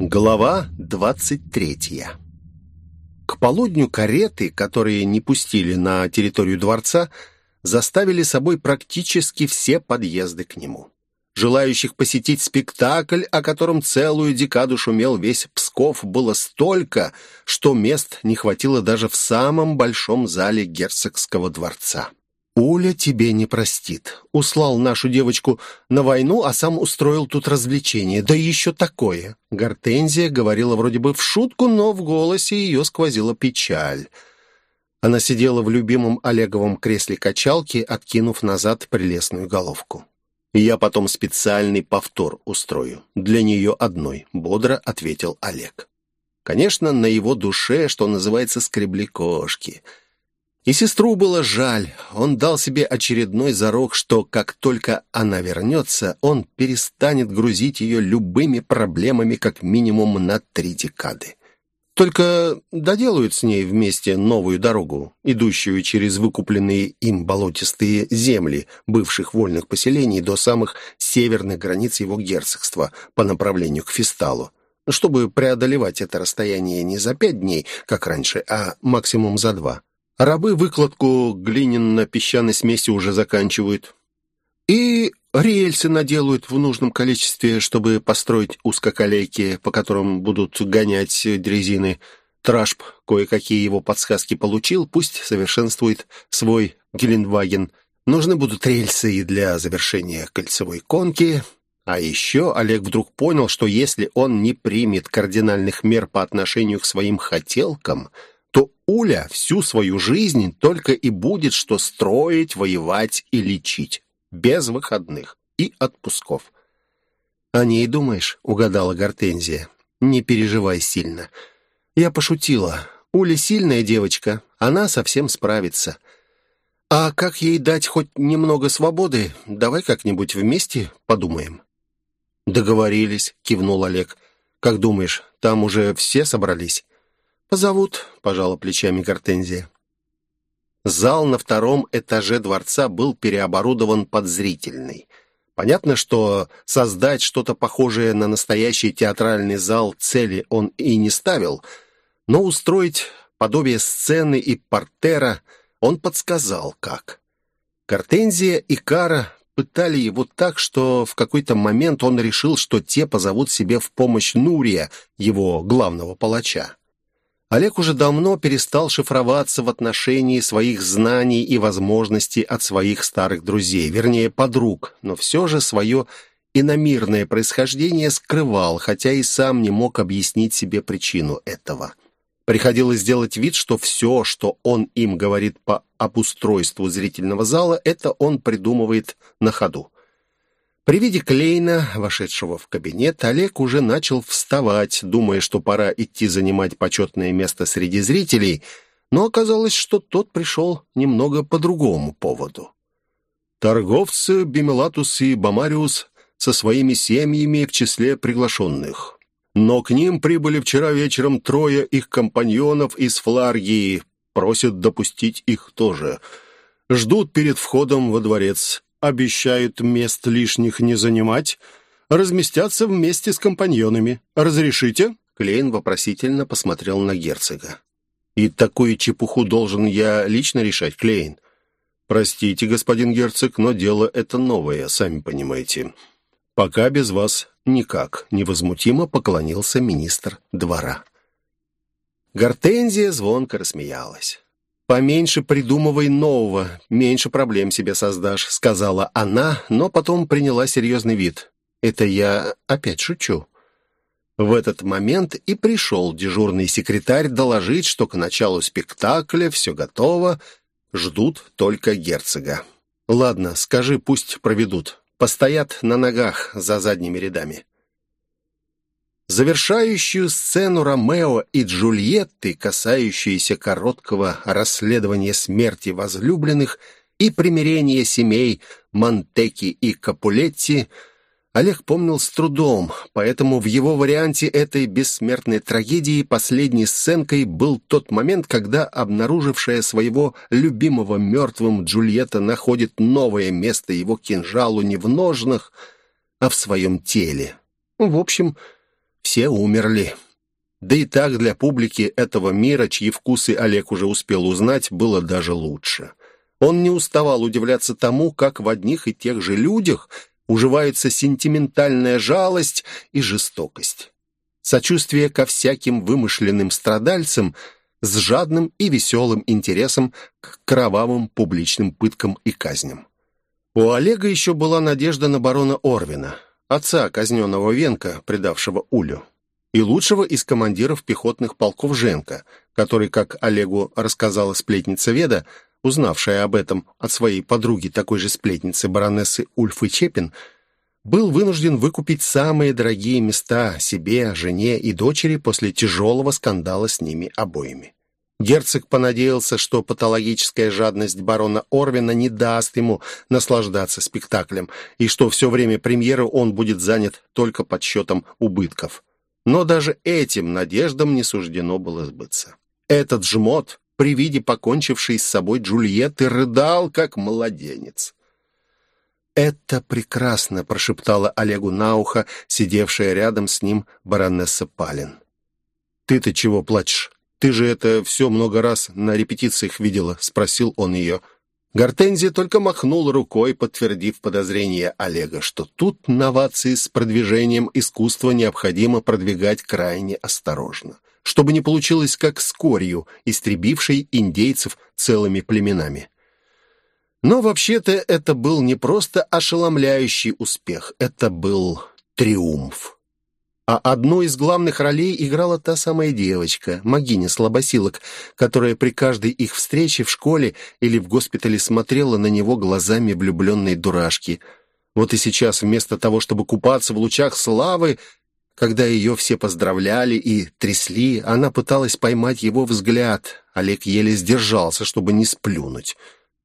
Глава двадцать третья К полудню кареты, которые не пустили на территорию дворца, заставили собой практически все подъезды к нему. Желающих посетить спектакль, о котором целую декаду шумел весь Псков, было столько, что мест не хватило даже в самом большом зале герцогского дворца. «Уля тебе не простит. Услал нашу девочку на войну, а сам устроил тут развлечение. Да еще такое!» Гортензия говорила вроде бы в шутку, но в голосе ее сквозила печаль. Она сидела в любимом Олеговом кресле качалки, откинув назад прелестную головку. «Я потом специальный повтор устрою. Для нее одной», — бодро ответил Олег. Конечно, на его душе, что называется, скребли кошки — и сестру было жаль. Он дал себе очередной зарок, что как только она вернется, он перестанет грузить ее любыми проблемами как минимум на три декады. Только доделают с ней вместе новую дорогу, идущую через выкупленные им болотистые земли бывших вольных поселений до самых северных границ его герцогства по направлению к Фисталу, чтобы преодолевать это расстояние не за пять дней, как раньше, а максимум за два. Рабы выкладку глиняно-песчаной смеси уже заканчивают. И рельсы наделают в нужном количестве, чтобы построить узкоколейки, по которым будут гонять дрезины. Трашп кое-какие его подсказки получил, пусть совершенствует свой Геленваген. Нужны будут рельсы и для завершения кольцевой конки. А еще Олег вдруг понял, что если он не примет кардинальных мер по отношению к своим хотелкам – то Уля всю свою жизнь только и будет что строить, воевать и лечить, без выходных и отпусков. «О ней думаешь?» — угадала Гортензия. «Не переживай сильно. Я пошутила. Уля сильная девочка, она совсем справится. А как ей дать хоть немного свободы, давай как-нибудь вместе подумаем». «Договорились», — кивнул Олег. «Как думаешь, там уже все собрались?» «Позовут», — пожала плечами Гортензия. Зал на втором этаже дворца был переоборудован под зрительный. Понятно, что создать что-то похожее на настоящий театральный зал цели он и не ставил, но устроить подобие сцены и портера он подсказал как. Гортензия и Кара пытали его так, что в какой-то момент он решил, что те позовут себе в помощь Нурия, его главного палача. Олег уже давно перестал шифроваться в отношении своих знаний и возможностей от своих старых друзей, вернее, подруг, но все же свое иномирное происхождение скрывал, хотя и сам не мог объяснить себе причину этого. Приходилось сделать вид, что все, что он им говорит по обустройству зрительного зала, это он придумывает на ходу. При виде Клейна, вошедшего в кабинет, Олег уже начал вставать, думая, что пора идти занимать почетное место среди зрителей, но оказалось, что тот пришел немного по другому поводу. Торговцы Бимелатус и Бамариус со своими семьями в числе приглашенных. Но к ним прибыли вчера вечером трое их компаньонов из Фларгии, просят допустить их тоже. Ждут перед входом во дворец обещают мест лишних не занимать, разместятся вместе с компаньонами. Разрешите?» Клейн вопросительно посмотрел на герцога. «И такую чепуху должен я лично решать, Клейн?» «Простите, господин герцог, но дело это новое, сами понимаете. Пока без вас никак», — невозмутимо поклонился министр двора. Гортензия звонко рассмеялась. «Поменьше придумывай нового, меньше проблем себе создашь», — сказала она, но потом приняла серьезный вид. «Это я опять шучу». В этот момент и пришел дежурный секретарь доложить, что к началу спектакля все готово, ждут только герцога. «Ладно, скажи, пусть проведут. Постоят на ногах за задними рядами». Завершающую сцену Ромео и Джульетты, касающуюся короткого расследования смерти возлюбленных и примирения семей Монтеки и Капулетти, Олег помнил с трудом, поэтому в его варианте этой бессмертной трагедии последней сценкой был тот момент, когда обнаружившая своего любимого мертвым Джульетта находит новое место его кинжалу не в ножнах, а в своем теле. В общем, все умерли. Да и так для публики этого мира, чьи вкусы Олег уже успел узнать, было даже лучше. Он не уставал удивляться тому, как в одних и тех же людях уживаются сентиментальная жалость и жестокость. Сочувствие ко всяким вымышленным страдальцам с жадным и веселым интересом к кровавым публичным пыткам и казням. У Олега еще была надежда на барона Орвина, отца казненного Венка, предавшего Улю, и лучшего из командиров пехотных полков Женка, который, как Олегу рассказала сплетница Веда, узнавшая об этом от своей подруги, такой же сплетницы, баронессы Ульфы Чепин, был вынужден выкупить самые дорогие места себе, жене и дочери после тяжелого скандала с ними обоими. Герцог понадеялся, что патологическая жадность барона Орвина не даст ему наслаждаться спектаклем, и что все время премьеры он будет занят только подсчетом убытков. Но даже этим надеждам не суждено было сбыться. Этот жмот при виде покончившей с собой Джульетты рыдал, как младенец. «Это прекрасно», — прошептала Олегу на ухо, сидевшая рядом с ним баронесса Палин. «Ты-то чего плачешь? Ты же это все много раз на репетициях видела?» — спросил он ее. Гортензия только махнула рукой, подтвердив подозрение Олега, что тут новации с продвижением искусства необходимо продвигать крайне осторожно чтобы не получилось как с корью, истребившей индейцев целыми племенами. Но вообще-то это был не просто ошеломляющий успех, это был триумф. А одну из главных ролей играла та самая девочка, магиня слабосилок, которая при каждой их встрече в школе или в госпитале смотрела на него глазами влюбленной дурашки. Вот и сейчас, вместо того, чтобы купаться в лучах славы, когда ее все поздравляли и трясли, она пыталась поймать его взгляд. Олег еле сдержался, чтобы не сплюнуть.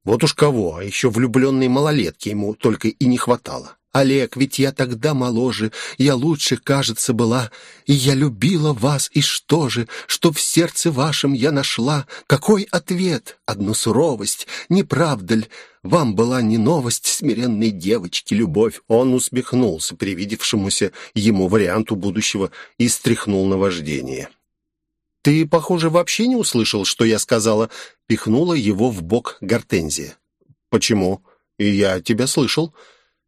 Вот уж кого, а еще влюбленной малолетки ему только и не хватало. Олег, ведь я тогда моложе, я лучше, кажется, была, и я любила вас, и что же, что в сердце вашем я нашла? Какой ответ? Одну суровость, не правда ли? Вам была не новость смиренной девочки, любовь. Он усмехнулся привидевшемуся ему варианту будущего и стряхнул на вождение. «Ты, похоже, вообще не услышал, что я сказала?» Пихнула его в бок Гортензия. «Почему? И я тебя слышал».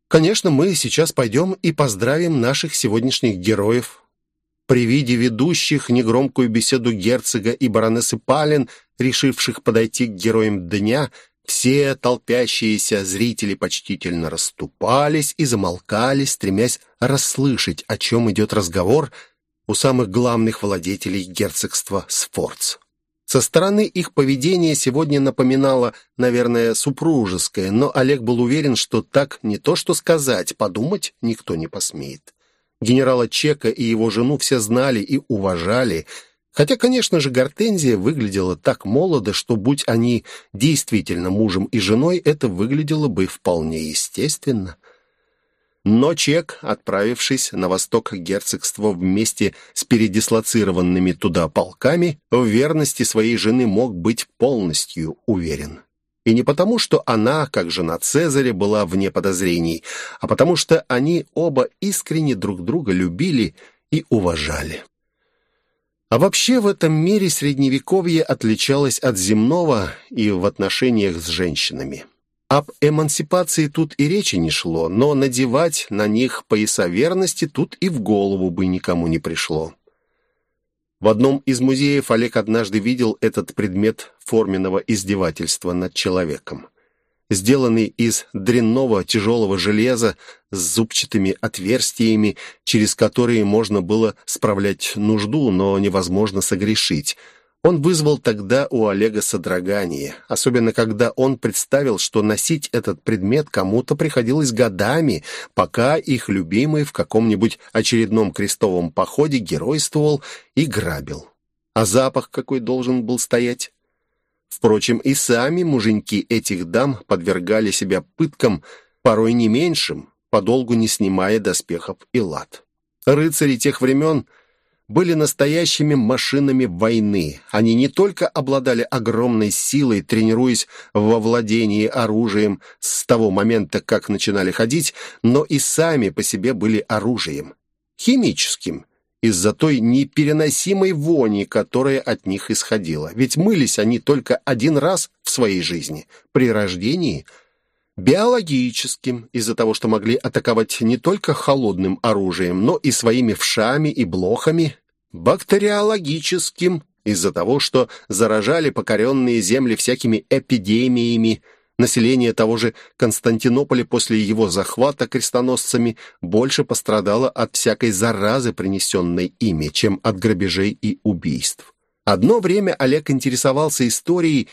Конечно, мы сейчас пойдем и поздравим наших сегодняшних героев. При виде ведущих негромкую беседу герцога и баронессы Пален, решивших подойти к героям дня, все толпящиеся зрители почтительно расступались и замолкали, стремясь расслышать, о чем идет разговор у самых главных владетелей герцогства Сфорц. Со стороны их поведение сегодня напоминало, наверное, супружеское, но Олег был уверен, что так не то что сказать, подумать никто не посмеет. Генерала Чека и его жену все знали и уважали, хотя, конечно же, Гортензия выглядела так молодо, что, будь они действительно мужем и женой, это выглядело бы вполне естественно. Но Чек, отправившись на восток герцогства вместе с передислоцированными туда полками, в верности своей жены мог быть полностью уверен. И не потому, что она, как жена Цезаря, была вне подозрений, а потому что они оба искренне друг друга любили и уважали. А вообще в этом мире Средневековье отличалось от земного и в отношениях с женщинами. Об эмансипации тут и речи не шло, но надевать на них пояса верности тут и в голову бы никому не пришло. В одном из музеев Олег однажды видел этот предмет форменного издевательства над человеком. Сделанный из дрянного тяжелого железа с зубчатыми отверстиями, через которые можно было справлять нужду, но невозможно согрешить – он вызвал тогда у Олега содрогание, особенно когда он представил, что носить этот предмет кому-то приходилось годами, пока их любимый в каком-нибудь очередном крестовом походе геройствовал и грабил. А запах какой должен был стоять? Впрочем, и сами муженьки этих дам подвергали себя пыткам, порой не меньшим, подолгу не снимая доспехов и лад. Рыцари тех времен — были настоящими машинами войны. Они не только обладали огромной силой, тренируясь во владении оружием с того момента, как начинали ходить, но и сами по себе были оружием. Химическим из-за той непереносимой вони, которая от них исходила. Ведь мылись они только один раз в своей жизни, при рождении – биологическим, из-за того, что могли атаковать не только холодным оружием, но и своими вшами и блохами, бактериологическим, из-за того, что заражали покоренные земли всякими эпидемиями, Население того же Константинополя после его захвата крестоносцами больше пострадало от всякой заразы, принесенной ими, чем от грабежей и убийств. Одно время Олег интересовался историей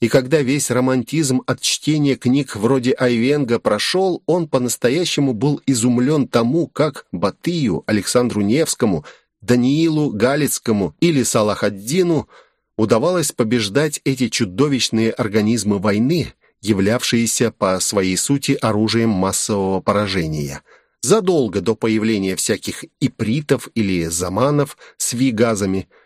и когда весь романтизм от чтения книг вроде Айвенга прошел, он по-настоящему был изумлен тому, как Батыю, Александру Невскому, Даниилу Галицкому или Салахаддину удавалось побеждать эти чудовищные организмы войны, являвшиеся по своей сути оружием массового поражения. Задолго до появления всяких ипритов или заманов с вигазами –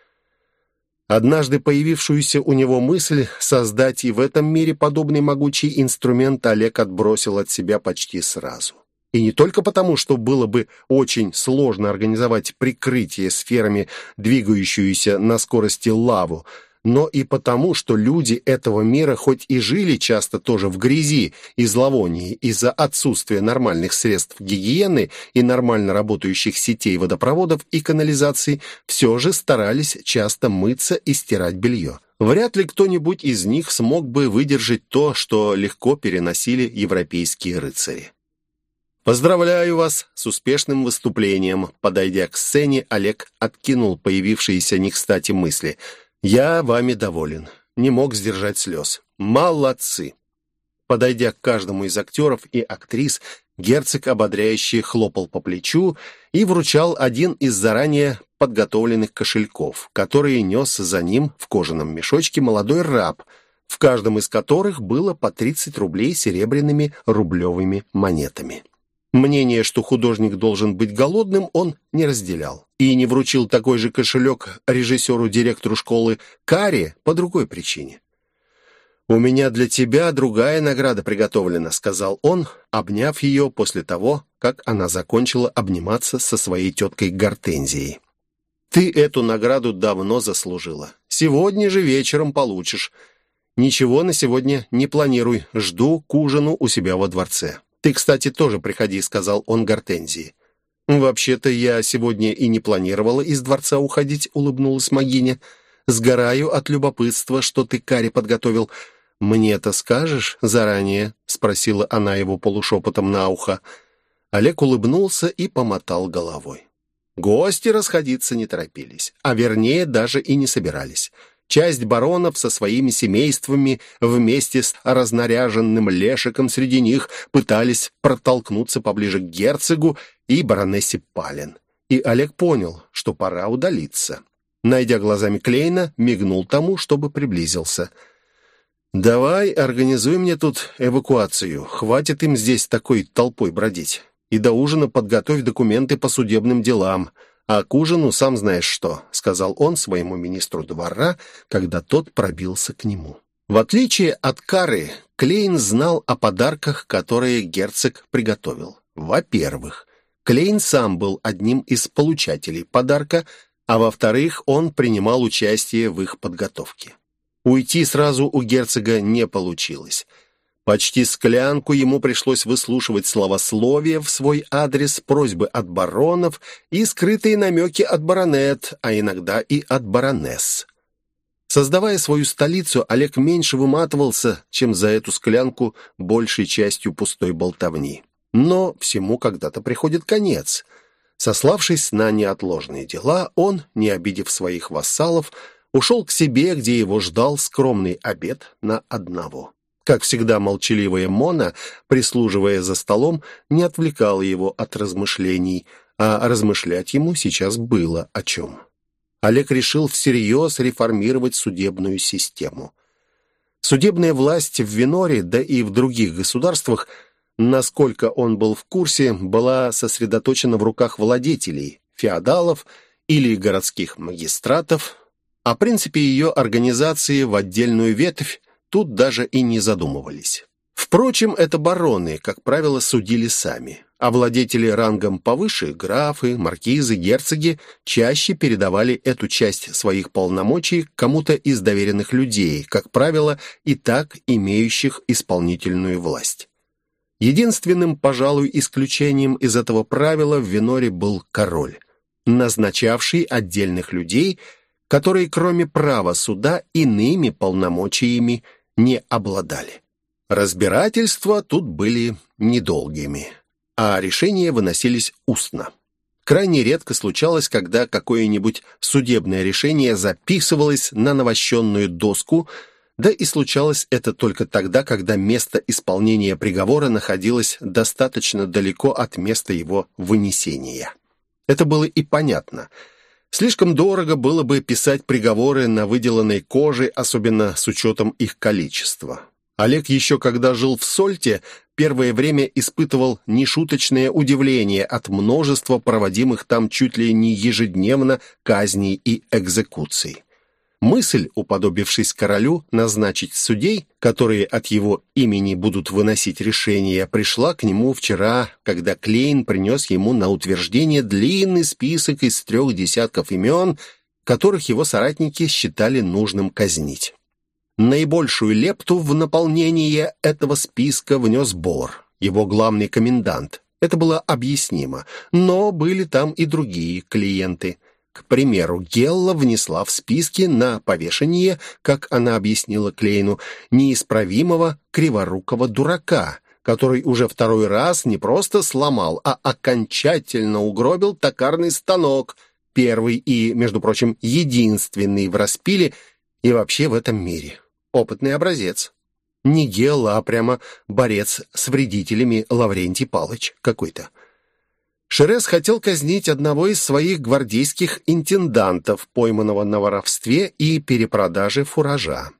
Однажды появившуюся у него мысль создать и в этом мире подобный могучий инструмент Олег отбросил от себя почти сразу. И не только потому, что было бы очень сложно организовать прикрытие сферами, двигающуюся на скорости лаву, но и потому, что люди этого мира хоть и жили часто тоже в грязи и зловонии из-за отсутствия нормальных средств гигиены и нормально работающих сетей водопроводов и канализации, все же старались часто мыться и стирать белье. Вряд ли кто-нибудь из них смог бы выдержать то, что легко переносили европейские рыцари. «Поздравляю вас с успешным выступлением!» Подойдя к сцене, Олег откинул появившиеся не кстати мысли – «Я вами доволен. Не мог сдержать слез. Молодцы!» Подойдя к каждому из актеров и актрис, герцог ободряюще хлопал по плечу и вручал один из заранее подготовленных кошельков, которые нес за ним в кожаном мешочке молодой раб, в каждом из которых было по 30 рублей серебряными рублевыми монетами. Мнение, что художник должен быть голодным, он не разделял. И не вручил такой же кошелек режиссеру-директору школы Каре по другой причине. «У меня для тебя другая награда приготовлена», — сказал он, обняв ее после того, как она закончила обниматься со своей теткой Гортензией. «Ты эту награду давно заслужила. Сегодня же вечером получишь. Ничего на сегодня не планируй. Жду к ужину у себя во дворце. «Ты, кстати, тоже приходи», — сказал он Гортензии. «Вообще-то я сегодня и не планировала из дворца уходить», — улыбнулась Магиня. «Сгораю от любопытства, что ты каре подготовил. Мне-то скажешь заранее?» — спросила она его полушепотом на ухо. Олег улыбнулся и помотал головой. Гости расходиться не торопились, а вернее даже и не собирались. Часть баронов со своими семействами вместе с разнаряженным лешиком среди них пытались протолкнуться поближе к герцогу и баронессе Пален. И Олег понял, что пора удалиться. Найдя глазами Клейна, мигнул тому, чтобы приблизился. «Давай организуй мне тут эвакуацию. Хватит им здесь такой толпой бродить. И до ужина подготовь документы по судебным делам. «А к ужину сам знаешь что», — сказал он своему министру двора, когда тот пробился к нему. В отличие от Кары, Клейн знал о подарках, которые герцог приготовил. Во-первых, Клейн сам был одним из получателей подарка, а во-вторых, он принимал участие в их подготовке. Уйти сразу у герцога не получилось — Почти склянку ему пришлось выслушивать словословие в свой адрес, просьбы от баронов и скрытые намеки от баронет, а иногда и от баронесс. Создавая свою столицу, Олег меньше выматывался, чем за эту склянку большей частью пустой болтовни. Но всему когда-то приходит конец. Сославшись на неотложные дела, он, не обидев своих вассалов, ушел к себе, где его ждал скромный обед на одного. Как всегда, молчаливая Мона, прислуживая за столом, не отвлекала его от размышлений, а размышлять ему сейчас было о чем. Олег решил всерьез реформировать судебную систему. Судебная власть в Виноре, да и в других государствах, насколько он был в курсе, была сосредоточена в руках владетелей, феодалов или городских магистратов, о принципе ее организации в отдельную ветвь тут даже и не задумывались. Впрочем, это бароны, как правило, судили сами. а владетели рангом повыше, графы, маркизы, герцоги, чаще передавали эту часть своих полномочий кому-то из доверенных людей, как правило, и так имеющих исполнительную власть. Единственным, пожалуй, исключением из этого правила в Веноре был король, назначавший отдельных людей, которые, кроме права суда, иными полномочиями не обладали. Разбирательства тут были недолгими а решения выносились устно. Крайне редко случалось, когда какое-нибудь судебное решение записывалось на навощенную доску, да и случалось это только тогда, когда место исполнения приговора находилось достаточно далеко от места его вынесения. Это было и понятно. Слишком дорого было бы писать приговоры на выделанной коже, особенно с учетом их количества. Олег еще когда жил в Сольте, первое время испытывал нешуточное удивление от множества проводимых там чуть ли не ежедневно казней и экзекуций. Мысль, уподобившись королю, назначить судей, которые от его имени будут выносить решения, пришла к нему вчера, когда Клейн принес ему на утверждение длинный список из трех десятков имен, которых его соратники считали нужным казнить. Наибольшую лепту в наполнение этого списка внес Бор, его главный комендант. Это было объяснимо, но были там и другие клиенты. К примеру, Гелла внесла в списки на повешение, как она объяснила Клейну, неисправимого криворукого дурака, который уже второй раз не просто сломал, а окончательно угробил токарный станок, первый и, между прочим, единственный в распиле и вообще в этом мире опытный образец. Не Гелла, а прямо борец с вредителями Лаврентий Палыч какой-то. Шерез хотел казнить одного из своих гвардейских интендантов, пойманного на воровстве и перепродаже фуража.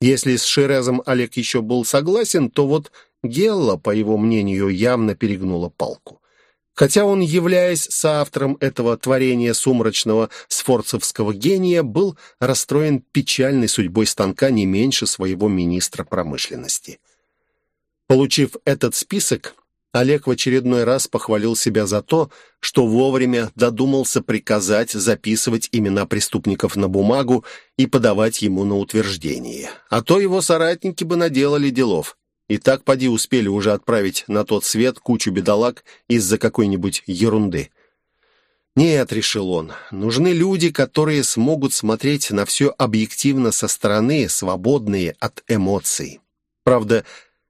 Если с Шерезом Олег еще был согласен, то вот Гелла, по его мнению, явно перегнула палку. Хотя он, являясь соавтором этого творения сумрачного сфорцевского гения, был расстроен печальной судьбой станка не меньше своего министра промышленности. Получив этот список, Олег в очередной раз похвалил себя за то, что вовремя додумался приказать записывать имена преступников на бумагу и подавать ему на утверждение. А то его соратники бы наделали делов. И так поди успели уже отправить на тот свет кучу бедолаг из-за какой-нибудь ерунды. Нет, решил он, нужны люди, которые смогут смотреть на все объективно со стороны, свободные от эмоций. Правда,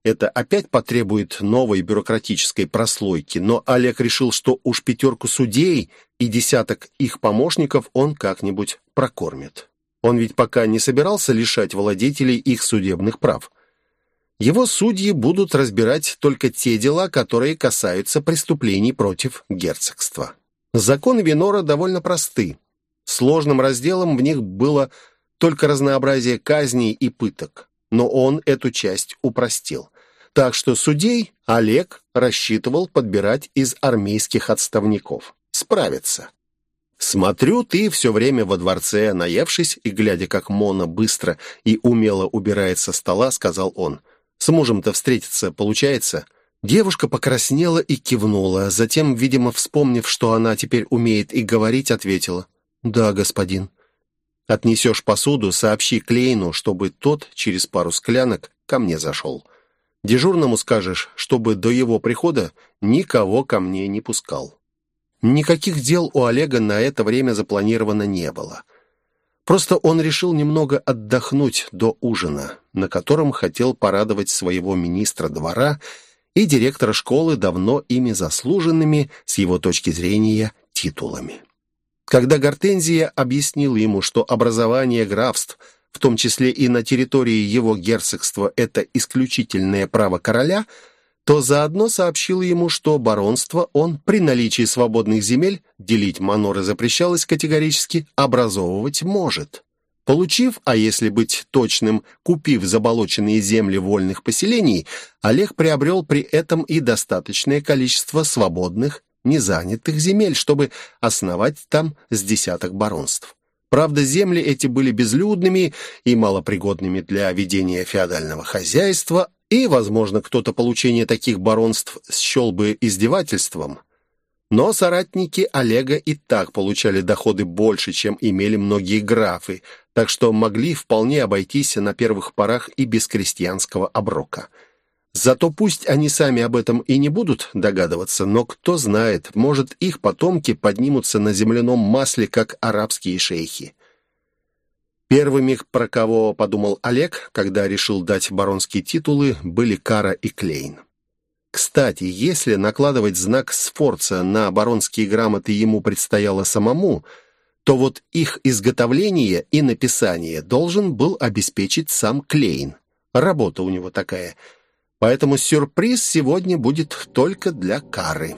это опять потребует новой бюрократической прослойки, но Олег решил, что уж пятерку судей и десяток их помощников он как-нибудь прокормит. Он ведь пока не собирался лишать владетелей их судебных прав. Его судьи будут разбирать только те дела, которые касаются преступлений против герцогства. Законы Винора довольно просты. Сложным разделом в них было только разнообразие казней и пыток, но он эту часть упростил. Так что судей Олег рассчитывал подбирать из армейских отставников. Справится. «Смотрю, ты все время во дворце, наевшись и глядя, как Мона быстро и умело убирает со стола, сказал он – с мужем-то встретиться получается?» Девушка покраснела и кивнула, затем, видимо, вспомнив, что она теперь умеет и говорить, ответила. «Да, господин». «Отнесешь посуду, сообщи Клейну, чтобы тот через пару склянок ко мне зашел. Дежурному скажешь, чтобы до его прихода никого ко мне не пускал». Никаких дел у Олега на это время запланировано не было. Просто он решил немного отдохнуть до ужина, на котором хотел порадовать своего министра двора и директора школы давно ими заслуженными, с его точки зрения, титулами. Когда Гортензия объяснил ему, что образование графств, в том числе и на территории его герцогства, это исключительное право короля – то заодно сообщил ему, что баронство он при наличии свободных земель, делить маноры запрещалось категорически, образовывать может. Получив, а если быть точным, купив заболоченные земли вольных поселений, Олег приобрел при этом и достаточное количество свободных, незанятых земель, чтобы основать там с десяток баронств. Правда, земли эти были безлюдными и малопригодными для ведения феодального хозяйства, и, возможно, кто-то получение таких баронств счел бы издевательством. Но соратники Олега и так получали доходы больше, чем имели многие графы, так что могли вполне обойтись на первых порах и без крестьянского оброка. Зато пусть они сами об этом и не будут догадываться, но кто знает, может, их потомки поднимутся на земляном масле, как арабские шейхи. Первыми, про кого подумал Олег, когда решил дать баронские титулы, были Кара и Клейн. Кстати, если накладывать знак Сфорца на баронские грамоты ему предстояло самому, то вот их изготовление и написание должен был обеспечить сам Клейн. Работа у него такая – Поэтому сюрприз сегодня будет только для Кары.